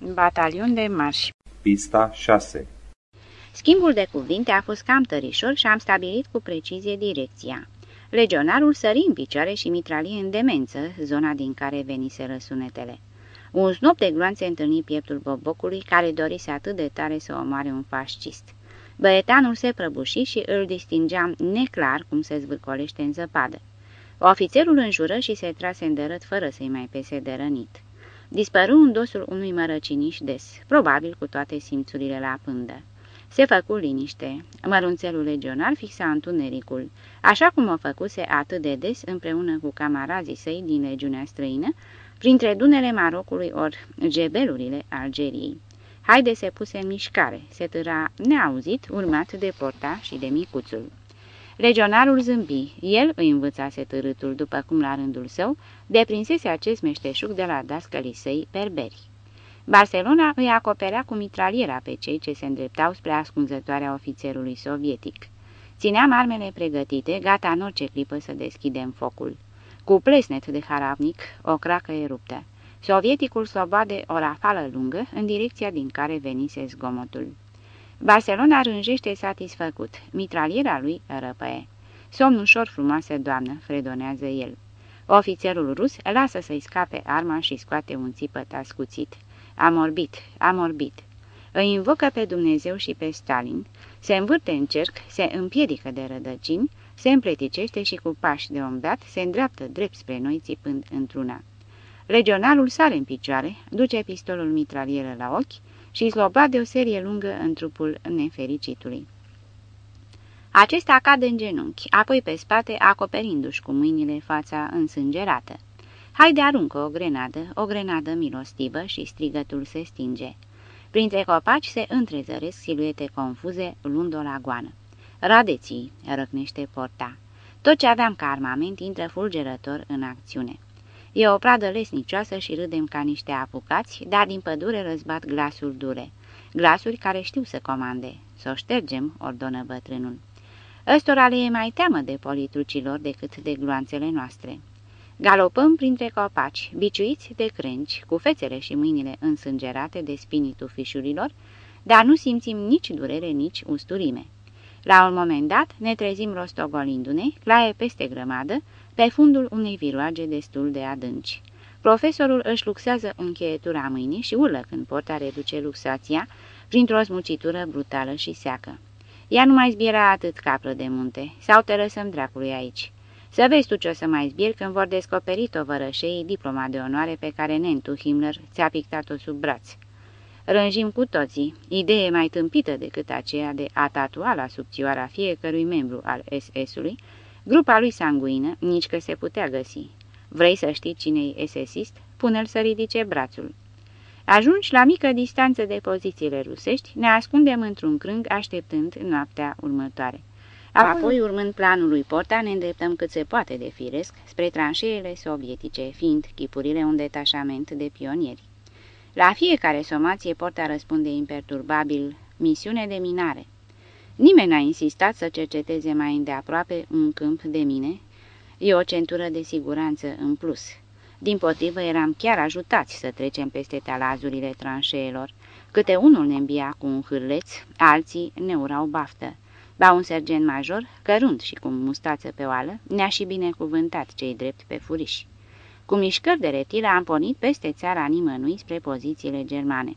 Batalion de marș Pista 6 Schimbul de cuvinte a fost cam tărișor și am stabilit cu precizie direcția. Legionarul sări în picioare și mitralie în demență, zona din care veniseră sunetele. Un snop de gloanțe întâlni pieptul bobocului, care dorise atât de tare să omoare un fascist. Băietanul se prăbuși și îl distingeam neclar cum se zvârcolește în zăpadă. Ofițerul înjură și se trase în dărât fără să-i mai pese de rănit. Dispăru în dosul unui mărăciniș des, probabil cu toate simțurile la pândă. Se făcu liniște. Mărunțelul legionar fixa întunericul, așa cum o făcuse atât de des împreună cu camarazii săi din legiunea străină, printre dunele Marocului ori gebelurile Algeriei. Haide se puse în mișcare, se târa neauzit, urmat de porta și de micuțul. Legionarul zâmbi, el îi învățase târâtul, după cum la rândul său, deprinsese acest meșteșug de la dascălii săi berberi. Barcelona îi acoperea cu mitraliera pe cei ce se îndreptau spre ascunzătoarea ofițerului sovietic. Țineam armele pregătite, gata în orice clipă să deschidem focul. Cu plesnet de harapnic, o cracă eruptă. Sovieticul slobade o rafală lungă în direcția din care venise zgomotul. Barcelona rânjește satisfăcut. Mitraliera lui răpăie. Somn ușor frumoasă, doamnă, fredonează el. Ofițerul rus lasă să-i scape arma și scoate un țipăt ascuțit. Am orbit, am orbit. Îi invocă pe Dumnezeu și pe Stalin, se învârte în cerc, se împiedică de rădăcini, se împleticește și cu pași de omdat se îndreaptă drept spre noi țipând într-una. Regionalul sare în picioare, duce pistolul mitralieră la ochi și sloba de o serie lungă în trupul nefericitului. Acesta cade în genunchi, apoi pe spate, acoperindu-și cu mâinile fața însângerată. Haide aruncă o grenadă, o grenadă milostivă și strigătul se stinge. Printre copaci se întrezăresc siluete confuze, luând-o la goană. Radeții, răcnește porta. Tot ce aveam ca armament intră fulgerător în acțiune. E o pradă lesnicioasă și râdem ca niște apucați, dar din pădure răzbat glasuri dure. Glasuri care știu să comande. Să o ștergem, ordonă bătrânul. Ăstora le e mai teamă de politrucilor decât de gloanțele noastre. Galopăm printre copaci, biciuiți de crânci, cu fețele și mâinile însângerate de spinitul fișurilor, dar nu simțim nici durere, nici usturime. La un moment dat ne trezim rostogolindu-ne, claie peste grămadă, pe fundul unei viroage destul de adânci. Profesorul își luxează încheietura mâinii și urlă când porta reduce luxația printr-o smucitură brutală și seacă. Ea nu mai zbiera atât capră de munte, sau te lăsăm dracului aici. Să vezi tu ce o să mai zbir când vor descoperi tovărășei diploma de onoare pe care Nentu Himmler ți-a pictat-o sub braț. Rânjim cu toții, idee mai tâmpită decât aceea de a tatua la subțioara fiecărui membru al SS-ului, grupa lui sanguină, nici că se putea găsi. Vrei să știi cine-i SS-ist? Pune-l să ridice brațul. Ajungi la mică distanță de pozițiile rusești, ne ascundem într-un crâng așteptând noaptea următoare. Apoi, urmând planul lui Porta, ne îndreptăm cât se poate de firesc spre tranșeele sovietice, fiind chipurile un detașament de pionieri. La fiecare somație Porta răspunde imperturbabil, misiune de minare. Nimeni n-a insistat să cerceteze mai îndeaproape un câmp de mine, e o centură de siguranță în plus. Din potrivă, eram chiar ajutați să trecem peste talazurile tranșeelor. Câte unul ne îmbia cu un hârleț, alții ne urau baftă. Ba un sergent major, cărunt și cu mustață pe oală, ne-a și binecuvântat cei drept pe furiși. Cu mișcări de retilă am pornit peste țara nimănui spre pozițiile germane.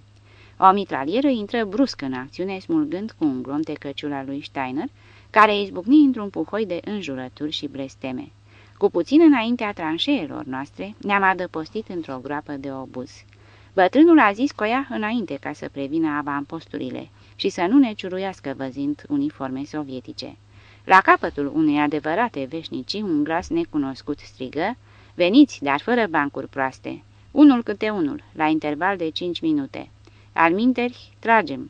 O mitralieră intră brusc în acțiune, smulgând cu un glonte căciula lui Steiner, care izbucni într-un puhoi de înjurături și blesteme. Cu puțin înaintea tranșeelor noastre, ne-am adăpostit într-o groapă de obuz. Bătrânul a zis coia înainte ca să prevină avamposturile și să nu ne ciuruiască văzând uniforme sovietice. La capătul unei adevărate veșnicii, un glas necunoscut strigă, Veniți, dar fără bancuri proaste. Unul câte unul, la interval de cinci minute. Alminteri, tragem.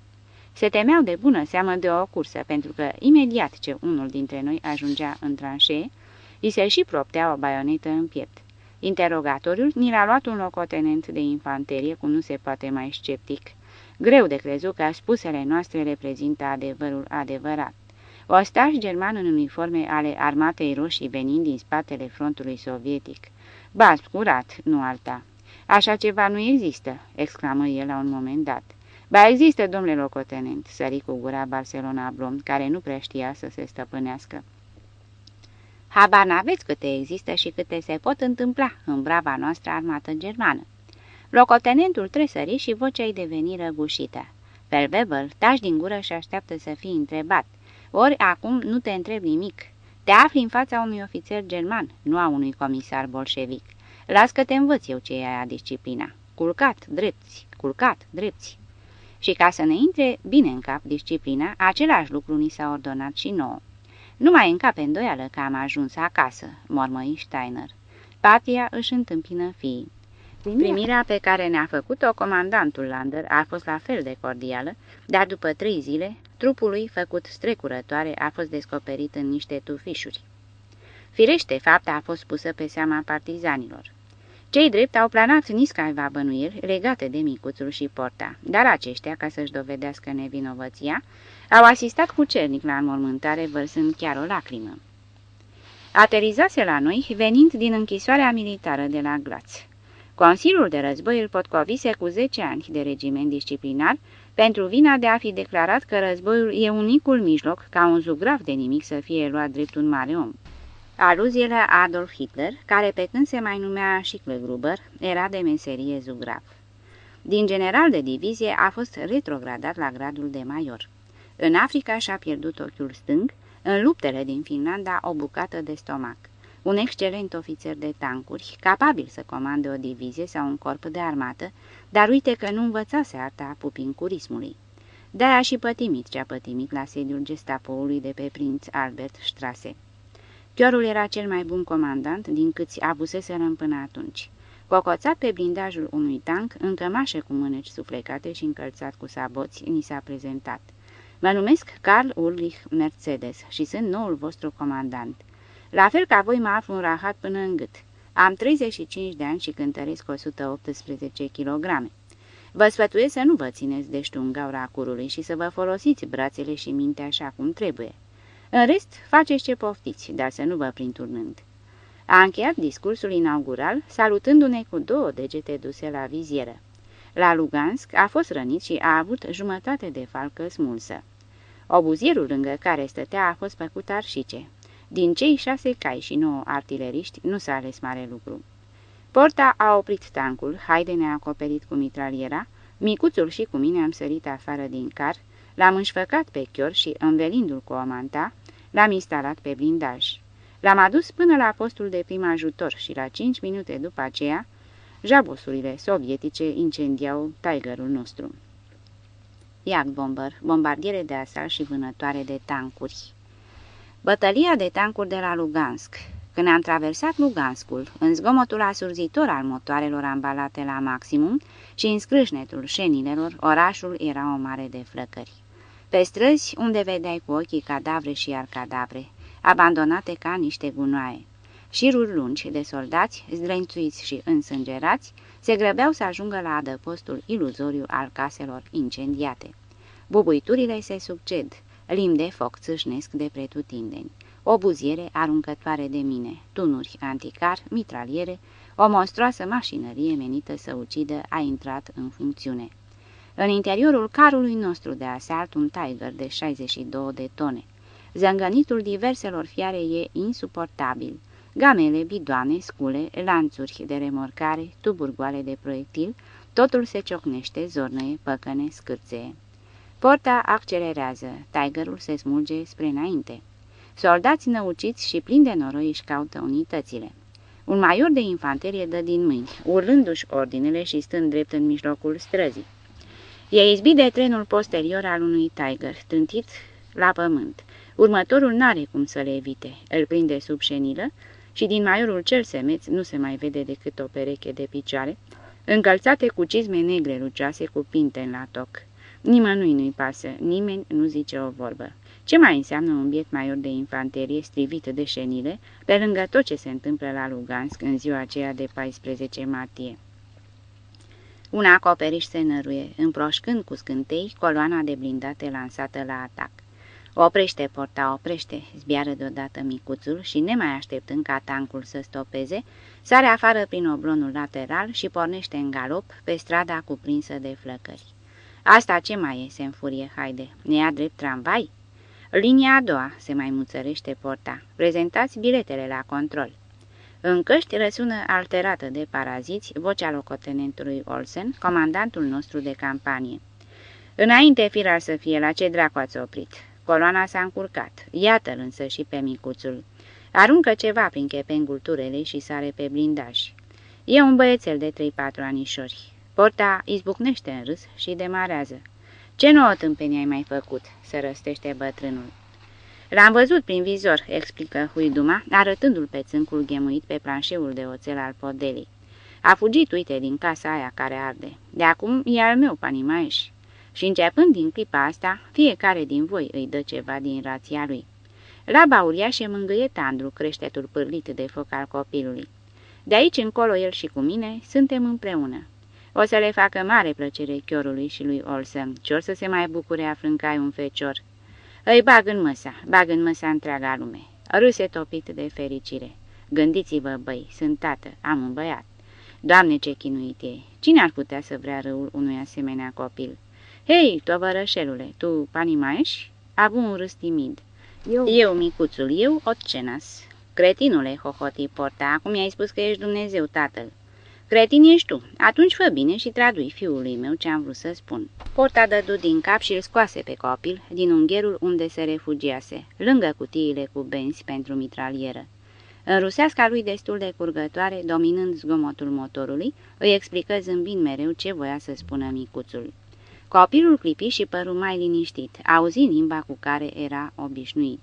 Se temeau de bună seamă de o cursă, pentru că imediat ce unul dintre noi ajungea în tranșee, îi se și proptea o baionetă în piept. Interogatoriul ni l-a luat un locotenent de infanterie cu nu se poate mai sceptic. Greu de crezut că spusele noastre reprezintă adevărul adevărat. Ostaș german în uniforme ale armatei roșii venind din spatele frontului sovietic. Ba, curat, nu alta. Așa ceva nu există!" exclamă el la un moment dat. Ba există, domnule locotenent," sări cu gura Barcelona Blom, care nu prea știa să se stăpânească. Habar n-aveți câte există și câte se pot întâmpla în brava noastră armată germană. Locotenentul tresări și vocea-i deveni răgușită. Pelbebel, tași din gură și așteaptă să fii întrebat. Ori acum nu te întreb nimic. Te afli în fața unui ofițer german, nu a unui comisar bolșevic. Las că te învăț eu ce e aia disciplina. Culcat, drepți, culcat, drepți. Și ca să ne intre bine în cap disciplina, același lucru ni s-a ordonat și nouă. Nu mai încape îndoială că am ajuns acasă, mormăi Steiner. Patria își întâmpină fiii. Primirea pe care ne-a făcut-o comandantul Lander a fost la fel de cordială, dar după trei zile, trupul lui făcut strecurătoare a fost descoperit în niște tufișuri. Firește, fapta a fost pusă pe seama partizanilor. Cei drept au planat niscaiva bănuieli legate de micuțul și porta, dar aceștia, ca să-și dovedească nevinovăția, au asistat cu cernic la înmormântare vărsând chiar o lacrimă. Aterizase la noi, venind din închisoarea militară de la Glaț. Consiliul de război îl potcovise cu 10 ani de regiment disciplinar pentru vina de a fi declarat că războiul e unicul mijloc ca un zugrav de nimic să fie luat drept un mare om. Aluzie la Adolf Hitler, care pe când se mai numea Gruber, era de meserie zugrav. Din general de divizie a fost retrogradat la gradul de major. În Africa și-a pierdut ochiul stâng, în luptele din Finlanda o bucată de stomac un excelent ofițer de tancuri, capabil să comande o divizie sau un corp de armată, dar uite că nu învățase arta pupincurismului. De-aia și pătimit ce-a pătimit la sediul gestapoului de pe prinț Albert Strase. Chiorul era cel mai bun comandant din câți avuseserăm până atunci. Cocoțat pe blindajul unui tank, în cămașă cu mâneci suflecate și încălțat cu saboți, ni s-a prezentat. Mă numesc Carl Ulrich Mercedes și sunt noul vostru comandant. La fel ca voi mă aflu în rahat până în gât. Am 35 de ani și cântăresc 118 kg. Vă sfătuiesc să nu vă țineți de ștungaura curului și să vă folosiți brațele și mintea așa cum trebuie. În rest, faceți ce poftiți, dar să nu vă printurnând. A încheiat discursul inaugural, salutându-ne cu două degete duse la vizieră. La Lugansk a fost rănit și a avut jumătate de falcă smulsă. Obuzierul lângă care stătea a fost făcut arșice. Din cei șase cai și nouă artileriști nu s-a ales mare lucru. Porta a oprit tancul, Haide ne-a acoperit cu mitraliera, micuțul și cu mine am sărit afară din car, l-am înșfăcat pe chior și, învelindu-l cu o manta, l-am instalat pe blindaj. L-am adus până la postul de prim ajutor și la cinci minute după aceea, jabosurile sovietice incendiau tigerul nostru. Bomber, bombardiere de asalt și vânătoare de tancuri. Bătălia de tancuri de la Lugansk Când am traversat Luganskul, în zgomotul asurzitor al motoarelor ambalate la maximum și în scrâșnetul șenilelor, orașul era o mare de flăcări. Pe străzi, unde vedeai cu ochii cadavre și iar cadavre, abandonate ca niște gunoaie. Șiruri lungi de soldați, zdrențuiți și însângerați, se grăbeau să ajungă la adăpostul iluzoriu al caselor incendiate. Bubuiturile se succed, lim de foc țâșnesc de pretutindeni, o buziere aruncătoare de mine, tunuri anticar, mitraliere, o monstruoasă mașinărie menită să ucidă a intrat în funcțiune. În interiorul carului nostru de asalt un Tiger de 62 de tone. Zângănitul diverselor fiare e insuportabil. Gamele, bidoane, scule, lanțuri de remorcare, tuburi goale de proiectil, totul se ciocnește, zornăie, păcăne, scârțee. Porta accelerează, tigerul se smulge spre înainte. Soldați năuciți și plini de noroi își caută unitățile. Un maior de infanterie dă din mâini, urlându-și ordinele și stând drept în mijlocul străzii. E izbit de trenul posterior al unui tiger, trântit la pământ. Următorul n-are cum să le evite. Îl prinde sub șenilă și din maiorul cel semeț nu se mai vede decât o pereche de picioare, încălțate cu cizme negre lucioase cu pinte la toc. Nimănui nu-i pasă, nimeni nu zice o vorbă. Ce mai înseamnă un biet maior de infanterie strivit de șenile, pe lângă tot ce se întâmplă la Lugansk în ziua aceea de 14 martie? Un acoperiș se năruie, împroșcând cu scântei coloana de blindate lansată la atac. Oprește, porta, oprește, zbiară deodată micuțul și, nemai așteptând ca tancul să stopeze, sare afară prin oblonul lateral și pornește în galop pe strada cuprinsă de flăcări. Asta ce mai e?" se înfurie Haide. Ne ia drept tramvai?" Linia a doua, se mai muțărește porta. Prezentați biletele la control. În căști răsună alterată de paraziți vocea locotenentului Olsen, comandantul nostru de campanie. Înainte, firar să fie, la ce dracu ați oprit? Coloana s-a încurcat. Iată-l însă și pe micuțul. Aruncă ceva prin chepengul turelei și sare pe blindaj. E un băiețel de 3-4 anișori. Porta izbucnește în râs și demarează. Ce nouă tâmpenie ai mai făcut?" se răstește bătrânul. L-am văzut prin vizor," explică Huiduma, arătându-l pe țâncul ghemuit pe planșeul de oțel al podelei. A fugit, uite, din casa aia care arde. De acum e al meu, panimaeș. Și începând din clipa asta, fiecare din voi îi dă ceva din rația lui. Laba uriașe mângâie tandru creștetul pârlit de foc al copilului. De aici încolo el și cu mine suntem împreună. O să le facă mare plăcere chiorului și lui Olsen, ce să se mai bucure aflând că ai un fecior. Îi bag în măsa, bag în măsa întreaga lume. Râse topit de fericire. Gândiți-vă, băi, sunt tată, am un băiat. Doamne, ce chinuit e! Cine ar putea să vrea răul unui asemenea copil? Hei, tovărășelule, tu pani mai ești? Abu un râs timid. Eu, eu micuțul, eu, Otcenas. Cretinule, hohoti porta, acum i-ai spus că ești Dumnezeu, tatăl. Cretin ești tu. Atunci fă bine și tradui fiului meu ce am vrut să spun. Porta dădu din cap și îl scoase pe copil din ungherul unde se refugiase, lângă cutiile cu benzi pentru mitralieră. În ruseasca lui destul de curgătoare, dominând zgomotul motorului, îi explică zâmbind mereu ce voia să spună micuțul. Copilul clipi și păru mai liniștit, auzind limba cu care era obișnuit.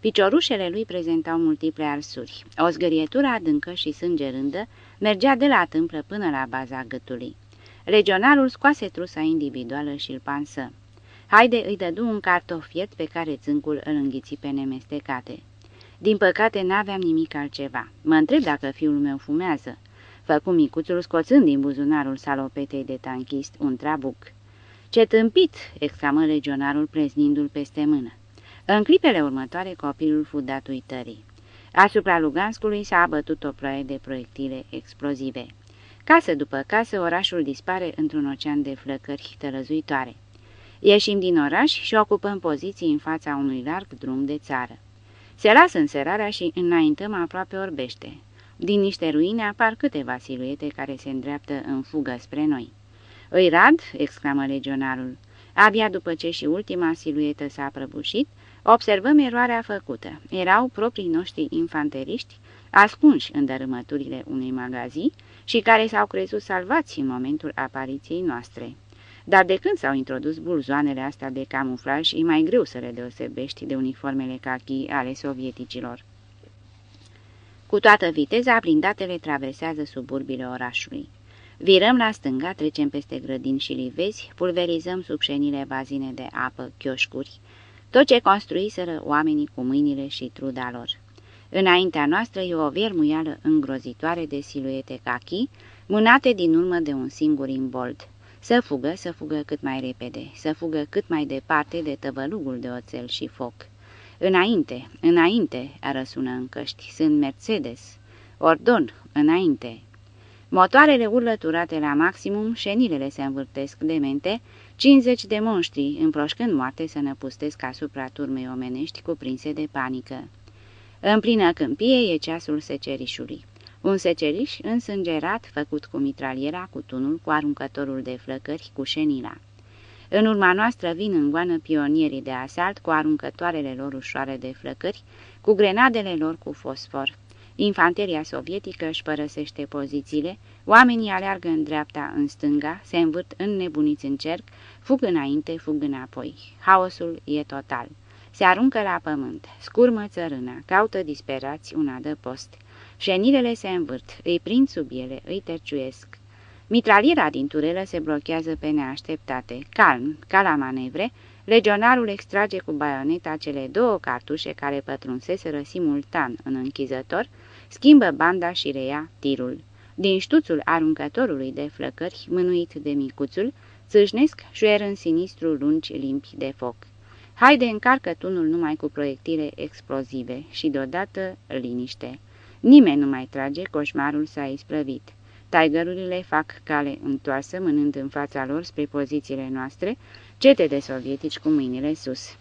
Piciorușele lui prezentau multiple arsuri. O zgărietură adâncă și sângerândă mergea de la tâmplă până la baza gâtului. Legionarul scoase trusa individuală și îl pansă. Haide îi dădu un cartof fiert pe care țâncul îl înghiți pe nemestecate. Din păcate n-aveam nimic altceva. Mă întreb dacă fiul meu fumează. Făcu micuțul scoțând din buzunarul salopetei de tanchist un trabuc. Ce tâmpit!" exclamă legionarul preznindu-l peste mână. În clipele următoare copilul fu dat uitării. Asupra Luganskului s-a abătut o ploaie de proiectile explozive. Casă după casă, orașul dispare într-un ocean de flăcări tălăzuitoare. Ieșim din oraș și ocupăm poziții în fața unui larg drum de țară. Se lasă înserarea și înaintăm aproape orbește. Din niște ruine apar câteva siluete care se îndreaptă în fugă spre noi. Îi rad?" exclamă legionarul. Abia după ce și ultima siluetă s-a prăbușit, Observăm eroarea făcută. Erau proprii noștri infanteriști, ascunși în dărâmăturile unui magazin și care s-au crezut salvați în momentul apariției noastre. Dar de când s-au introdus bulzoanele astea de camuflaj, e mai greu să le deosebești de uniformele cachi ale sovieticilor. Cu toată viteza, blindatele traversează suburbile orașului. Virăm la stânga, trecem peste grădini și livezi, pulverizăm sub șenile bazine de apă, chioșcuri, tot ce construiseră oamenii cu mâinile și truda lor. Înaintea noastră e o viermuială îngrozitoare de siluete cachi, mânate din urmă de un singur imbold. Să fugă, să fugă cât mai repede, să fugă cât mai departe de tăvălugul de oțel și foc. Înainte, înainte, a răsună în căști, sunt Mercedes. Ordon, înainte. Motoarele urlăturate la maximum, șenilele se învârtesc demente, 50 de monștri, împroșcând moarte, să năpustesc asupra turmei omenești cuprinse de panică. În plină câmpie e ceasul secerișului. Un seceriș însângerat, făcut cu mitraliera, cu tunul, cu aruncătorul de flăcări, cu șenila. În urma noastră vin în goană pionierii de asalt cu aruncătoarele lor ușoare de flăcări, cu grenadele lor cu fosfor. Infanteria sovietică își părăsește pozițiile, oamenii aleargă în dreapta, în stânga, se învârt nebuniți în cerc, fug înainte, fug înapoi. Haosul e total. Se aruncă la pământ, scurmă țărâna, caută disperați un adăpost. Șenilele se învârt, îi prind sub ele, îi terciuiesc. Mitraliera din turelă se blochează pe neașteptate. Calm, ca la manevre, legionarul extrage cu baioneta cele două cartușe care pătrunseseră simultan în închizător, schimbă banda și reia tirul. Din ștuțul aruncătorului de flăcări, mânuit de micuțul, țâșnesc șuier în sinistru lungi limpi de foc. Haide, încarcă tunul numai cu proiectile explozive și deodată liniște. Nimeni nu mai trage, coșmarul s-a isprăvit. Tigerurile fac cale întoarsă, mânând în fața lor spre pozițiile noastre, cete de sovietici cu mâinile sus.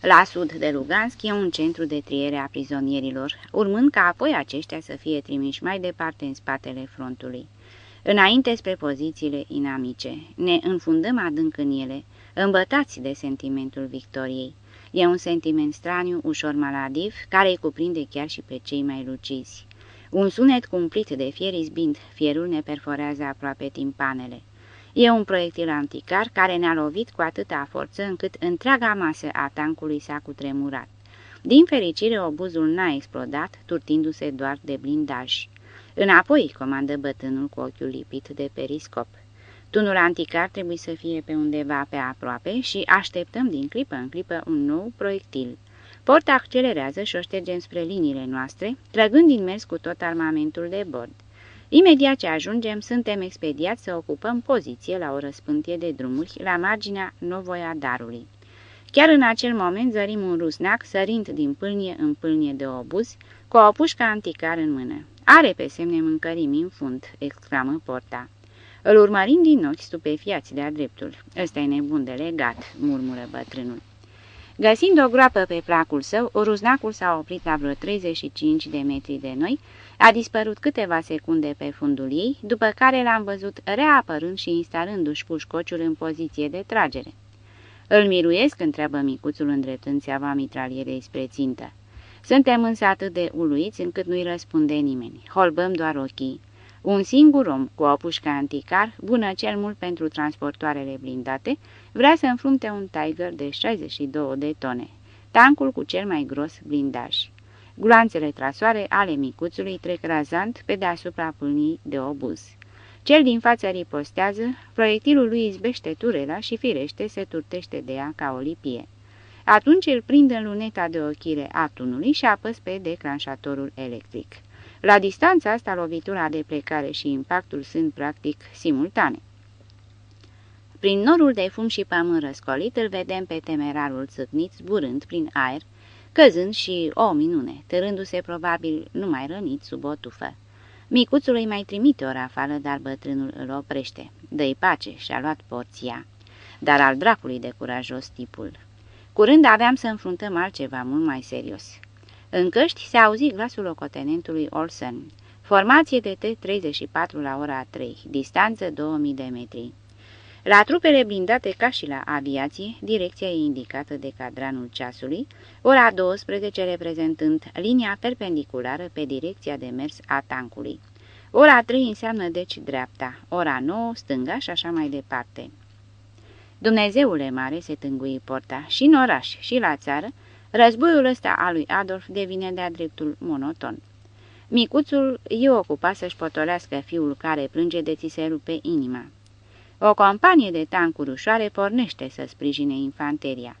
La sud de Lugansk e un centru de triere a prizonierilor, urmând ca apoi aceștia să fie trimiși mai departe în spatele frontului. Înainte spre pozițiile inamice, ne înfundăm adânc în ele, îmbătați de sentimentul victoriei. E un sentiment straniu, ușor maladiv, care îi cuprinde chiar și pe cei mai lucizi. Un sunet cumplit de fier izbind, fierul ne perforează aproape timpanele. E un proiectil anticar care ne-a lovit cu atâta forță încât întreaga masă a tancului s-a cutremurat. Din fericire, obuzul n-a explodat, turtindu-se doar de blindaj. Înapoi, comandă bătânul cu ochiul lipit de periscop. Tunul anticar trebuie să fie pe undeva pe aproape și așteptăm din clipă în clipă un nou proiectil. Porta accelerează și o ștergem spre liniile noastre, trăgând din mers cu tot armamentul de bord. Imediat ce ajungem, suntem expediați să ocupăm poziție la o răspântie de drumuri la marginea Novoia Darului. Chiar în acel moment zărim un rusnac sărind din pâlnie în pâlnie de obuz, cu o pușcă anticar în mână. Are pe semne mâncărimi în fund, exclamă Porta. Îl urmărim din ochi stupefiați de-a dreptul. Ăsta e nebun de legat, murmură bătrânul. Găsind o groapă pe placul său, ruznacul s-a oprit la vreo 35 de metri de noi, a dispărut câteva secunde pe fundul ei, după care l-am văzut reapărând și instalându-și pușcociul în poziție de tragere. Îl miruiesc, întreabă micuțul îndreptând țeava mitralierei spre țintă. Suntem însă atât de uluiți încât nu-i răspunde nimeni. Holbăm doar ochii. Un singur om cu o pușcă anticar, bună cel mult pentru transportoarele blindate, vrea să înfrunte un Tiger de 62 de tone, tancul cu cel mai gros blindaj. Gloanțele trasoare ale micuțului trec razant pe deasupra pâlnii de obuz. Cel din față ripostează, proiectilul lui izbește turela și firește se turtește de ea ca o lipie. Atunci îl prind în luneta de ochire a tunului și apăs pe declanșatorul electric. La distanța asta, lovitura de plecare și impactul sunt practic simultane. Prin norul de fum și pământ răscolit îl vedem pe temerarul țâcnit zburând prin aer, căzând și, o minune, târându-se probabil numai rănit sub o tufă. Micuțul îi mai trimite o rafală, dar bătrânul îl oprește. Dă-i pace și-a luat porția. Dar al dracului de curajos tipul. Curând aveam să înfruntăm altceva mult mai serios. În căști se auzi glasul locotenentului Olsen. Formație de T-34 la ora 3, distanță 2000 de metri. La trupele blindate ca și la aviație, direcția e indicată de cadranul ceasului, ora 12 reprezentând linia perpendiculară pe direcția de mers a tancului. Ora 3 înseamnă deci dreapta, ora 9 stânga și așa mai departe. Dumnezeule mare, se tângui porta, și în oraș, și la țară, războiul ăsta al lui Adolf devine de-a dreptul monoton. Micuțul e ocupat să-și potolească fiul care plânge de ți se rupe inima. O companie de tancuri ușoare pornește să sprijine infanteria.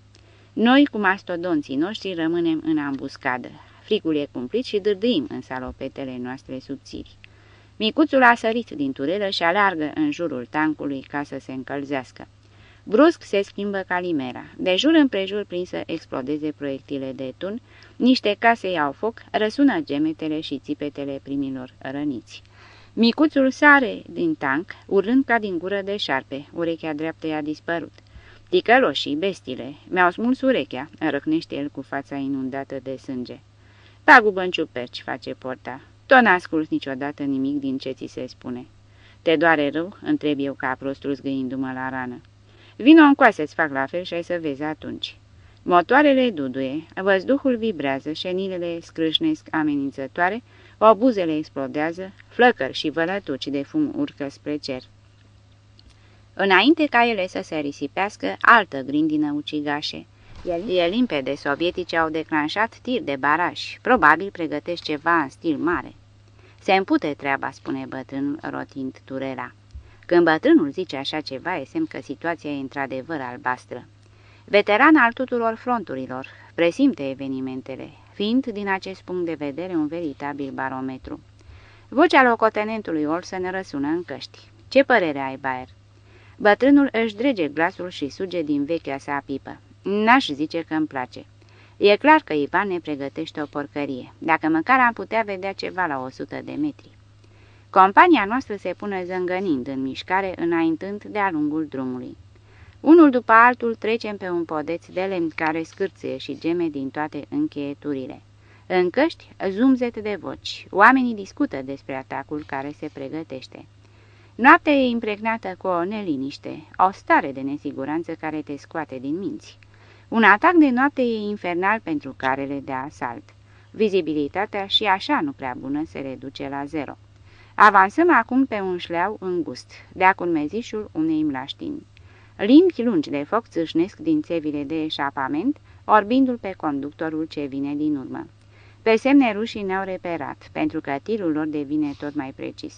Noi, cu mastodonții noștri, rămânem în ambuscadă. Fricul e cumplit și dârdâim în salopetele noastre subțiri. Micuțul a sărit din turelă și alargă în jurul tancului ca să se încălzească. Brusc se schimbă calimera. De jur împrejur prin să explodeze proiectile de tun, niște case iau foc, răsună gemetele și țipetele primilor răniți. Micuțul sare din tank, urând ca din gură de șarpe, urechea dreaptă i-a dispărut. Ticăloșii, bestile, mi-au smuls urechea, răcnește el cu fața inundată de sânge. Pagubă în ciuperci, face porta. Tot n-ascult niciodată nimic din ce ți se spune. Te doare rău? întreb eu ca prostul zgâindu-mă la rană. Vino încoase-ți fac la fel și ai să vezi atunci. Motoarele duduie, văzduhul vibrează, șenilele scrâșnesc amenințătoare, obuzele explodează, flăcări și vălătuci de fum urcă spre cer. Înainte ca ele să se risipească, altă grindină ucigașe. E limpede, sovieticii au declanșat tir de baraj, probabil pregătesc ceva în stil mare. Se împute treaba, spune bătrânul, rotind turela. Când bătrânul zice așa ceva, e semn că situația e într-adevăr albastră. Veteran al tuturor fronturilor, presimte evenimentele, fiind din acest punct de vedere un veritabil barometru. Vocea locotenentului Olsen răsună în căști. Ce părere ai, Baer? Bătrânul își drege glasul și suge din vechea sa pipă. N-aș zice că îmi place. E clar că Ivan ne pregătește o porcărie, dacă măcar am putea vedea ceva la 100 de metri. Compania noastră se pune zângănind în mișcare, înaintând de-a lungul drumului. Unul după altul trecem pe un podeț de lemn care scârție și geme din toate încheieturile. În căști, zumzet de voci. Oamenii discută despre atacul care se pregătește. Noaptea e impregnată cu o neliniște, o stare de nesiguranță care te scoate din minți. Un atac de noapte e infernal pentru carele de asalt. Vizibilitatea și așa nu prea bună se reduce la zero. Avansăm acum pe un șleau îngust, de-a mezișul unei mlaștini. Limbi lungi de foc țâșnesc din țevile de eșapament, orbindu-l pe conductorul ce vine din urmă. Pe semne rușii ne-au reperat, pentru că tirul lor devine tot mai precis.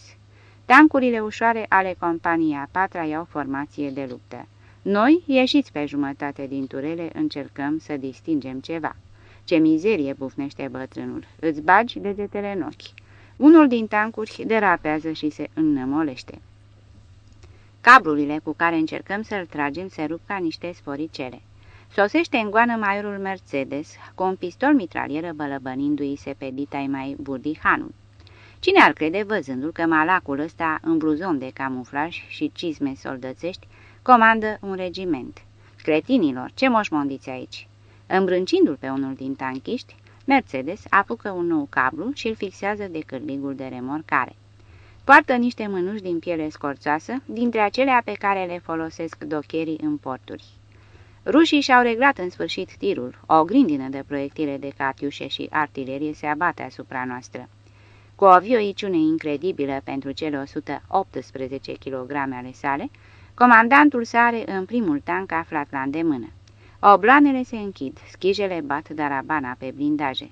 Tancurile ușoare ale companiei a patra iau formație de luptă. Noi, ieșiți pe jumătate din turele, încercăm să distingem ceva. Ce mizerie bufnește bătrânul. Îți bagi degetele în ochi. Unul din tancuri derapează și se înnămolește. Cablurile cu care încercăm să-l tragem se rup ca niște sporicele. Sosește în goană maiorul Mercedes, cu un pistol mitralieră bălăbănindu-i se pe ditai mai burdihanul. Cine ar crede văzându-l că malacul ăsta, în bluzon de camuflaj și cizme soldățești, comandă un regiment? Cretinilor, ce moșmondiți aici? Îmbrâncindu-l pe unul din tanchiști, Mercedes apucă un nou cablu și îl fixează de cârligul de remorcare. Poartă niște mânuși din piele scorțoasă, dintre acelea pe care le folosesc docherii în porturi. Rușii și-au reglat în sfârșit tirul. O grindină de proiectile de catiușe și artilerie se abate asupra noastră. Cu o vioiciune incredibilă pentru cele 118 kg ale sale, comandantul sare în primul tank aflat la îndemână. Obloanele se închid, schijele bat darabana pe blindaje.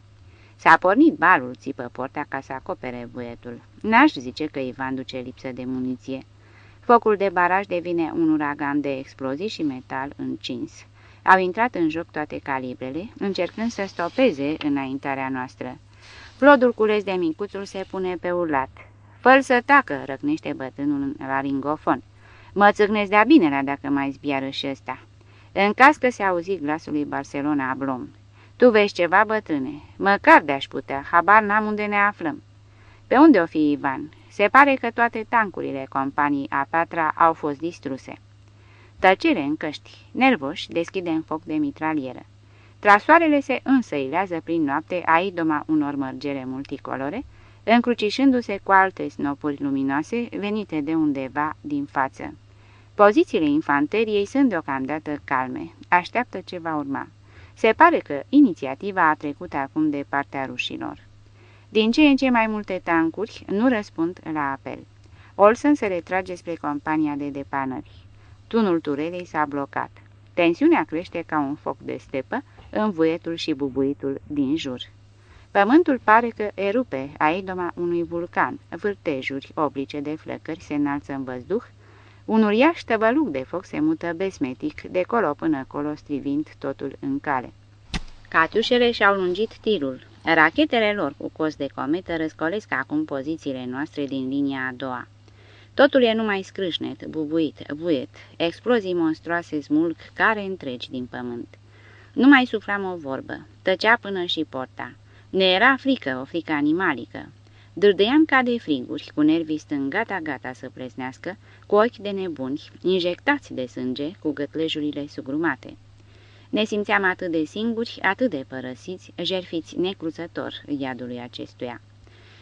S-a pornit balul, țipă porta ca să acopere buietul. N-aș zice că Ivan duce lipsă de muniție. Focul de baraj devine un uragan de explozii și metal încins. Au intrat în joc toate calibrele, încercând să stopeze înaintarea noastră. Flodul cules de micuțul se pune pe urlat. Făl să tacă, răcnește bătrânul la ringofon. Mă țâcnesc de-a binelea dacă mai zbiară și ăsta. În cască se auzi glasul lui Barcelona Blom. Tu vezi ceva, bătrâne? Măcar de-aș putea, habar n-am unde ne aflăm. Pe unde o fi Ivan? Se pare că toate tancurile companii a patra au fost distruse. Tăcere în căști, nervoși, deschidem foc de mitralieră. Trasoarele se însăilează prin noapte a idoma unor mărgere multicolore, încrucișându-se cu alte snopuri luminoase venite de undeva din față. Pozițiile infanteriei sunt deocamdată calme, așteaptă ce va urma. Se pare că inițiativa a trecut acum de partea rușilor. Din ce în ce mai multe tancuri nu răspund la apel. Olsen se retrage spre compania de depanări. Tunul turelei s-a blocat. Tensiunea crește ca un foc de stepă în vuietul și bubuitul din jur. Pământul pare că erupe aidoma unui vulcan, vârtejuri oblice de flăcări se înalță în văzduh, un uriaș tăvăluc de foc se mută besmetic, de colo până colo strivind totul în cale. Catiușele și-au lungit tirul. Rachetele lor cu cost de cometă răscolesc acum pozițiile noastre din linia a doua. Totul e numai scrâșnet, bubuit, buiet, explozii monstruoase smulg care întregi din pământ. Nu mai suflam o vorbă, tăcea până și porta. Ne era frică, o frică animalică. Dârdăiam ca de friguri, cu nervii stând gata-gata să plesnească, cu ochi de nebuni, injectați de sânge, cu gătlejurile sugrumate. Ne simțeam atât de singuri, atât de părăsiți, jerfiți necruțător iadului acestuia.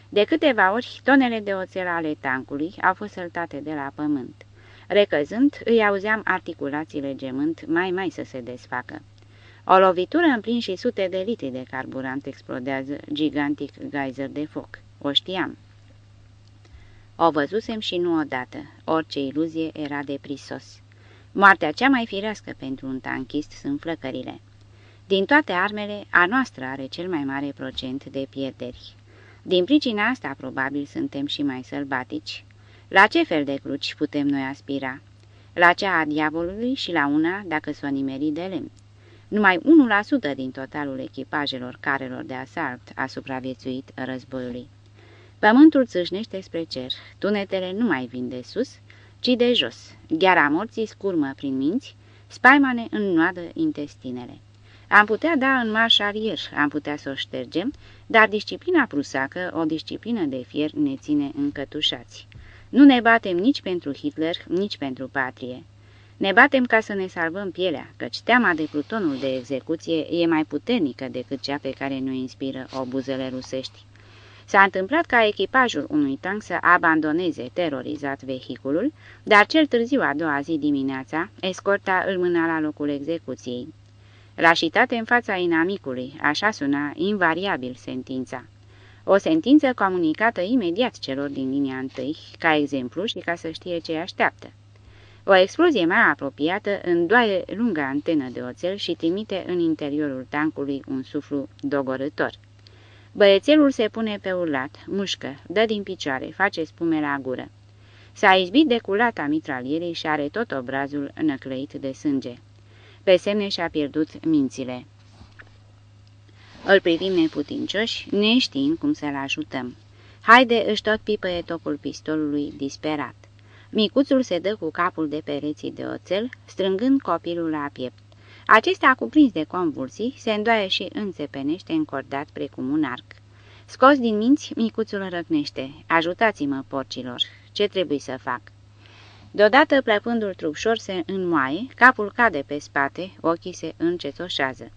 De câteva ori, tonele de oțel ale tancului au fost săltate de la pământ. Recăzând, îi auzeam articulațiile gemând mai mai să se desfacă. O lovitură în plin și sute de litri de carburant explodează gigantic geyser de foc. O știam. O văzusem și nu odată. Orice iluzie era de prisos. Moartea cea mai firească pentru un tanchist sunt flăcările. Din toate armele, a noastră are cel mai mare procent de pierderi. Din pricina asta, probabil, suntem și mai sălbatici. La ce fel de cruci putem noi aspira? La cea a diavolului și la una, dacă s-o nimeri de lemn. Numai 1% din totalul echipajelor carelor de asalt a supraviețuit războiului. Pământul țâșnește spre cer, tunetele nu mai vin de sus, ci de jos. Gheara morții scurmă prin minți, Spaima ne înnoadă intestinele. Am putea da în marș arier, am putea să o ștergem, dar disciplina prusacă, o disciplină de fier, ne ține încătușați. Nu ne batem nici pentru Hitler, nici pentru patrie. Ne batem ca să ne salvăm pielea, căci teama de plutonul de execuție e mai puternică decât cea pe care ne inspiră obuzele rusești. S-a întâmplat ca echipajul unui tank să abandoneze terorizat vehiculul, dar cel târziu a doua zi dimineața, escorta îl mâna la locul execuției. Lașitate în fața inamicului, așa suna invariabil sentința. O sentință comunicată imediat celor din linia întâi, ca exemplu și ca să știe ce așteaptă. O explozie mai apropiată îndoaie lunga antenă de oțel și trimite în interiorul tancului un suflu dogorător. Băiețelul se pune pe urlat, mușcă, dă din picioare, face spume la gură. S-a izbit de culata mitralierii și are tot obrazul năclăit de sânge. Pe semne și-a pierdut mințile. Îl privim neputincioși, neștiind cum să-l ajutăm. Haide, își tot pipăie tocul pistolului, disperat. Micuțul se dă cu capul de pereții de oțel, strângând copilul la piept. Acesta, cuprins de convulsii, se îndoaie și înțepenește încordat precum un arc. Scos din minți, micuțul răcnește. Ajutați-mă, porcilor! Ce trebuie să fac? Deodată, plăpându-l trupșor, se înmoaie, capul cade pe spate, ochii se încetoșează.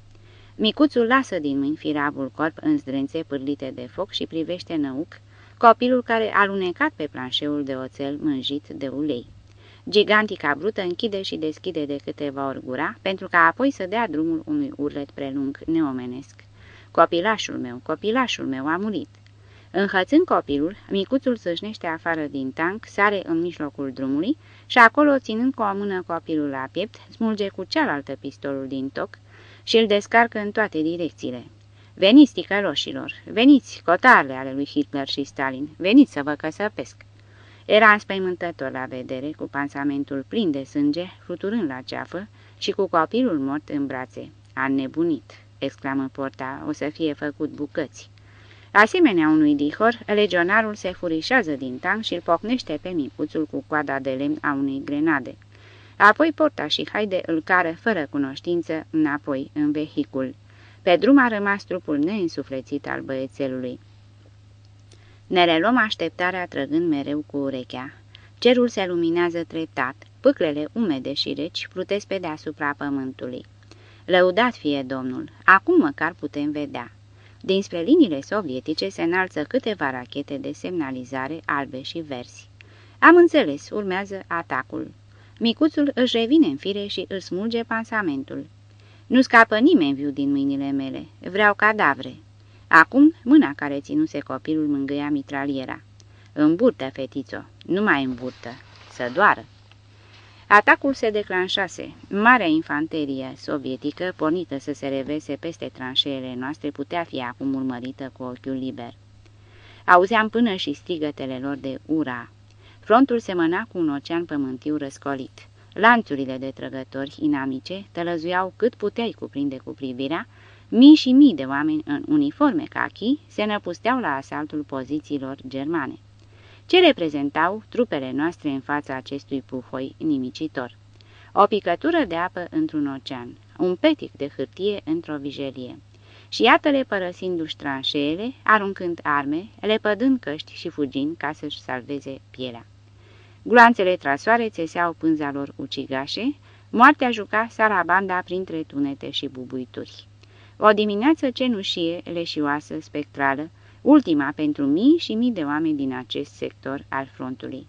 Micuțul lasă din mâini firavul corp în zdrențe pârlite de foc și privește năuc, copilul care a lunecat pe planșeul de oțel mânjit de ulei. Gigantica brută închide și deschide de câteva ori gura, pentru ca apoi să dea drumul unui urlet prelung neomenesc. Copilașul meu, copilașul meu a murit. Înhățând copilul, micuțul sâșnește afară din tank, sare în mijlocul drumului și acolo, ținând cu o mână copilul la piept, smulge cu cealaltă pistolul din toc și îl descarcă în toate direcțiile. Veniți, ticăloșilor, veniți, cotarle ale lui Hitler și Stalin, veniți să vă căsăpesc. Era înspăimântător la vedere, cu pansamentul plin de sânge, fluturând la ceafă și cu copilul mort în brațe. A nebunit, exclamă porta, o să fie făcut bucăți. Asemenea unui dihor, legionarul se furișează din tank și îl pocnește pe micuțul cu coada de lemn a unei grenade. Apoi porta și haide îl cară fără cunoștință înapoi în vehicul. Pe drum a rămas trupul neînsuflețit al băiețelului. Ne reluăm așteptarea trăgând mereu cu urechea. Cerul se luminează treptat, pâclele umede și reci plutesc pe deasupra pământului. Lăudat fie Domnul, acum măcar putem vedea. Dinspre liniile sovietice se înalță câteva rachete de semnalizare albe și verzi. Am înțeles, urmează atacul. Micuțul își revine în fire și își smulge pansamentul. Nu scapă nimeni viu din mâinile mele. Vreau cadavre. Acum, mâna care ținuse copilul mângâia mitraliera. În burtă, fetițo, nu mai în burtă, să doară. Atacul se declanșase. Marea infanterie sovietică, pornită să se revese peste tranșeele noastre, putea fi acum urmărită cu ochiul liber. Auzeam până și strigătele lor de ura. Frontul semăna cu un ocean pământiu răscolit. Lanțurile de trăgători inamice tălăzuiau cât puteai cuprinde cu privirea, mii și mii de oameni în uniforme cachi se năpusteau la asaltul pozițiilor germane. Ce reprezentau trupele noastre în fața acestui puhoi nimicitor? O picătură de apă într-un ocean, un petic de hârtie într-o vijelie. Și iată-le părăsindu-și tranșeele, aruncând arme, lepădând căști și fugind ca să-și salveze pielea. Gloanțele trasoare țeseau pânza lor ucigașe, moartea juca sarabanda printre tunete și bubuituri. O dimineață cenușie, leșioasă, spectrală, ultima pentru mii și mii de oameni din acest sector al frontului.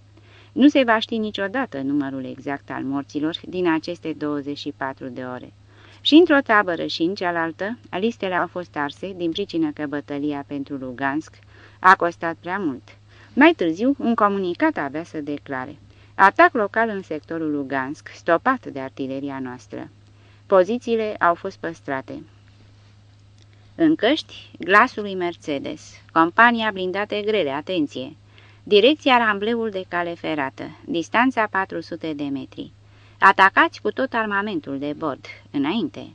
Nu se va ști niciodată numărul exact al morților din aceste 24 de ore. Și într-o tabără și în cealaltă, listele au fost arse din pricină că bătălia pentru Lugansk a costat prea mult. Mai târziu, un comunicat avea să declare atac local în sectorul Lugansk, stopat de artileria noastră. Pozițiile au fost păstrate. În căști, glasul lui Mercedes. Compania blindate grele, atenție! Direcția Rambleul de cale ferată, distanța 400 de metri. Atacați cu tot armamentul de bord, înainte.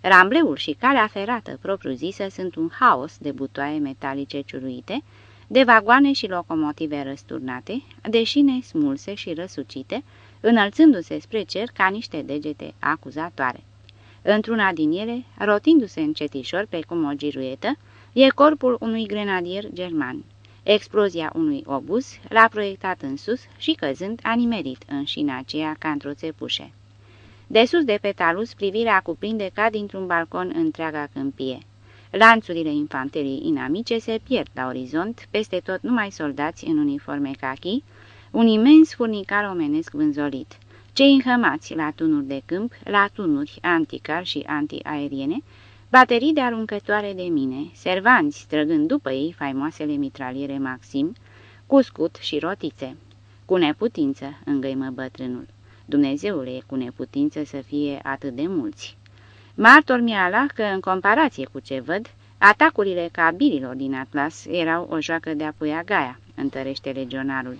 Rambleul și calea ferată propriu-zisă sunt un haos de butoaie metalice ciuruite, de vagoane și locomotive răsturnate, de șine smulse și răsucite, înălțându-se spre cer ca niște degete acuzatoare. Într-una din ele, rotindu-se încetișor precum o giruietă, e corpul unui grenadier german. Explozia unui obuz l-a proiectat în sus și căzând a nimerit în șina aceea ca într-o țepușe. De sus de pe talus, privirea cuprinde ca dintr-un balcon întreaga câmpie. Lanțurile infanteriei inamice se pierd la orizont, peste tot numai soldați în uniforme cachi, un imens furnicar omenesc vânzolit. Cei înhămați la tunuri de câmp, la tunuri anticar și antiaeriene, baterii de aruncătoare de mine, servanți trăgând după ei faimoasele mitraliere Maxim, cu scut și rotițe. Cu neputință, îngăimă bătrânul. Dumnezeule e cu neputință să fie atât de mulți. Martor mi-a că, în comparație cu ce văd, atacurile cabililor din Atlas erau o joacă de-a Gaia, întărește legionarul.